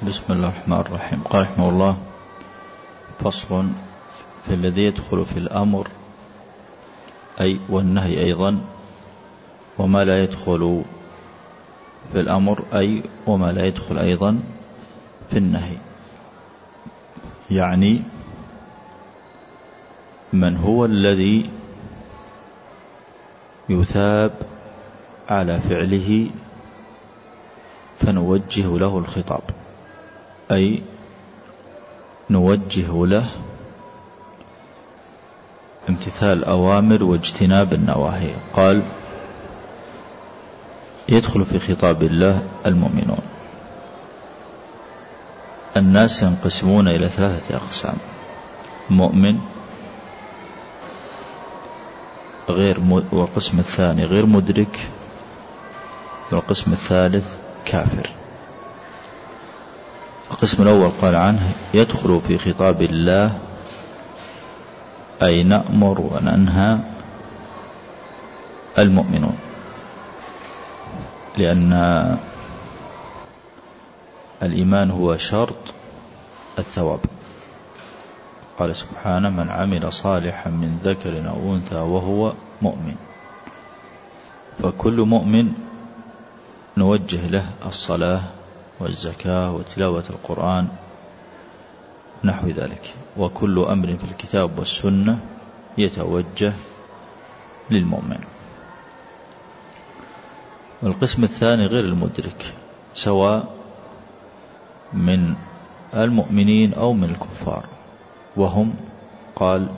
بسم الله الرحمن الرحيم. قال رحمه الله فصل في الذي يدخل في الأمر أي والنهي أيضا وما لا يدخل في الأمر أي وما لا يدخل أيضا في النهي. يعني من هو الذي يثاب على فعله فنوجه له الخطاب. أي نوجه له امتثال الأوامر واجتناب النواهي. قال يدخل في خطاب الله المؤمنون. الناس ينقسمون إلى ثلاثة أقسام مؤمن غير والقسم الثاني غير مدرك والقسم الثالث كافر. القسم الأول قال عنه يدخل في خطاب الله أي نأمر وننهى المؤمنون. لأن الإيمان هو شرط الثواب. قال سبحانه من عمل صالحا من ذكر أو أنثى وهو مؤمن. فكل مؤمن نوجه له الصلاة والزكاة وتلاوة القرآن نحو ذلك. وكل أمر في الكتاب والسنة يتوجه للمؤمن. والقسم الثاني غير المدرك سواء من المؤمنين أو من الكفار. وهم قال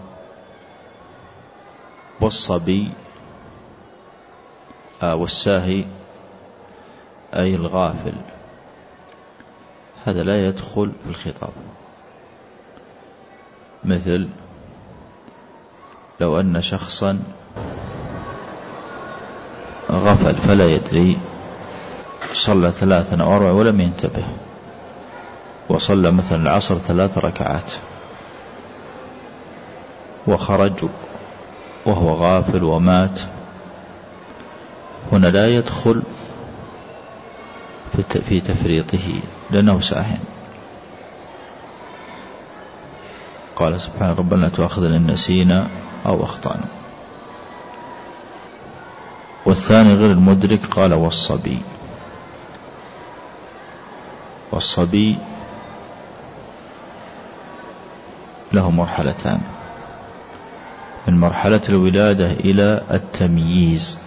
والصبي آه، والساهي أي الغافل. هذا لا يدخل في الخطاب. مثل لو أن شخصا غفل فلا يدري صلى ثلاثا أو أربعة ولم ينتبه وصلى مثلا العصر ثلاث ركعات وخرج وهو غافل ومات هنا لا يدخل في تفريطه لأنه ساهن قال سبحانه ربنا لا تؤاخذنا إن نسينا أو أخطأنا. والثاني غير المدرك قال والصبي. والصبي له مرحلتان. من مرحلة الولادة إلى التمييز.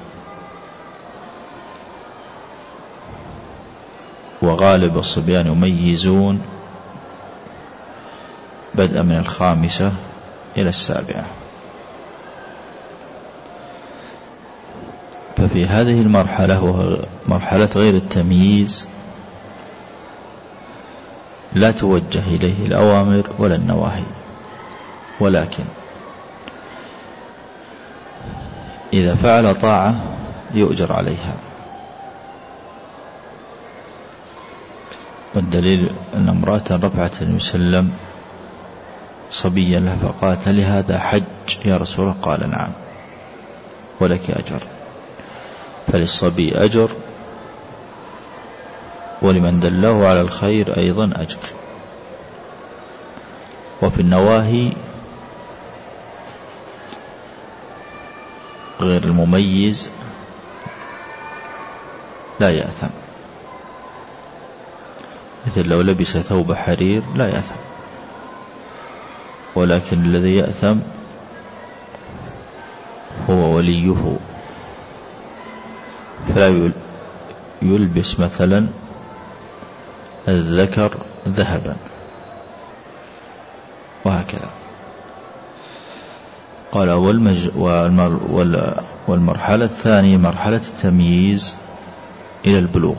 وغالب الصبيان يميزون بدءا من الخامسة إلى السابعة. ففي هذه المرحلة وهو مرحلة غير التمييز لا توجه إليه الأوامر ولا النواهي ولكن إذا فعل طاعة يؤجر عليها. والدليل أن امرأة رفعت المسلم صبيا لها فقالت هل هذا حج؟ يا رسول الله. قال نعم. ولك أجر. فللصبي أجر. ولمن دله على الخير أيضا أجر. وفي النواهي غير المميز لا يأثم. مثل لو لبس ثوب حرير لا يأثم. ولكن الذي يأثم هو وليه. فلا يلبس مثلا الذكر ذهبا. وهكذا. قال والمج والمرحلة الثانية مرحلة التمييز إلى البلوغ.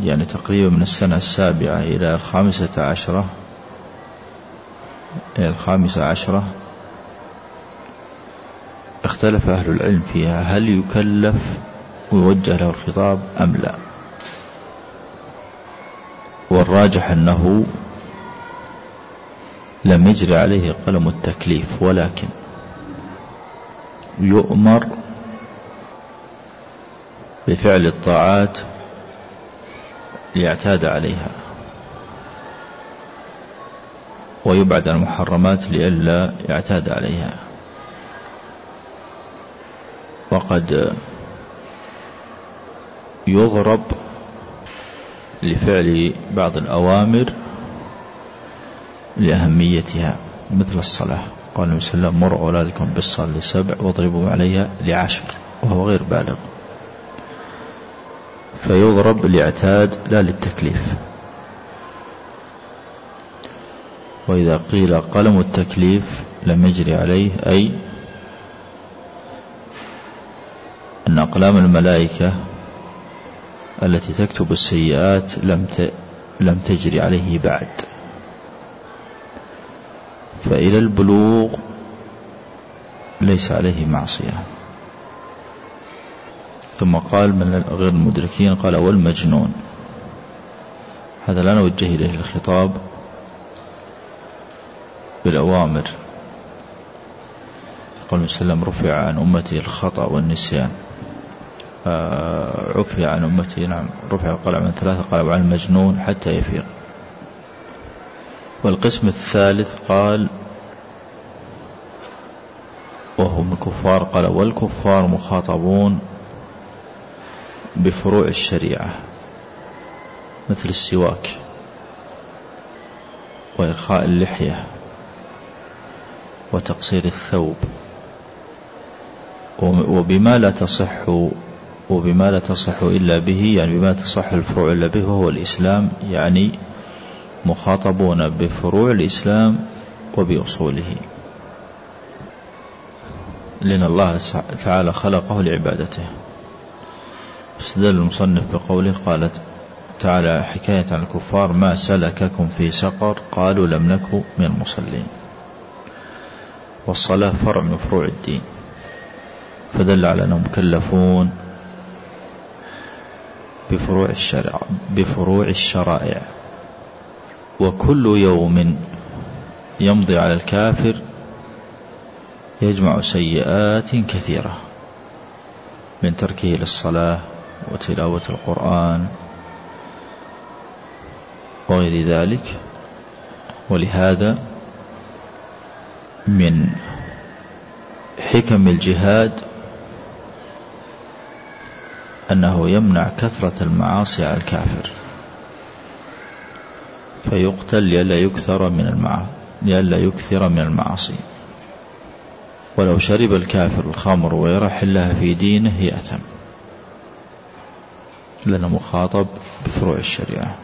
يعني تقريبا من السنة السابعة إلى الخامسة عشرة إلى الخامسة عشرة. اختلف أهل العلم فيها هل يكلف ويوجه له الخطاب أم لا. والراجح أنه لم يجري عليه قلم التكليف ولكن يؤمر بفعل الطاعات ليعتاد عليها. ويبعد عن المحرمات لئلا يعتاد عليها. وقد يضرب لفعل بعض الأوامر لأهميتها مثل الصلاة. قال النبي صلى الله عليه وسلم مروا أولادكم بالصلاة لسبع واضربوا عليها لعشر وهو غير بالغ. فيضرب لاعتاد لا للتكليف. وإذا قيل قلم التكليف لم يجري عليه أي أن أقلام الملائكة التي تكتب السيئات لم لم تجري عليه بعد. فإلى البلوغ ليس عليه معصية. ثم قال من غير المدركين قال والمجنون هذا لا نوجه إليه الخطاب بالأوامر. يقول وسلم رفع عن أمتي الخطأ والنسيان. آه، عفي عن أمتي نعم رفع القلم من ثلاثة قال عن المجنون حتى يفيق. والقسم الثالث قال وهم الكفار قال والكفار مخاطبون بفروع الشريعة مثل السواك وإرخاء اللحية وتقصير الثوب. وبما لا تصح وبما لا تصح إلا به يعني بما تصح الفروع إلا به وهو الإسلام يعني مخاطبون بفروع الإسلام وبأصوله. لأن الله تعالى خلقه لعبادته. استدل المصنف بقوله قالت تعالى حكاية عن الكفار ما سلككم في سقر قالوا لم نك من المصلين. والصلاة فرع من فروع الدين. فدل على أنهم مكلفون بفروع الشرع بفروع الشرائع. وكل يوم يمضي على الكافر يجمع سيئات كثيرة من تركه للصلاة وتلاوة القرآن وغير ذلك. ولهذا من حكم الجهاد أنه يمنع كثرة المعاصي على الكافر فيقتل لئلا يكثر من المعاصي لئلا يكثر من المعاصي. ولو شرب الكافر الخمر ويرح الله في دينه يأتم. لأنه مخاطب بفروع الشريعة.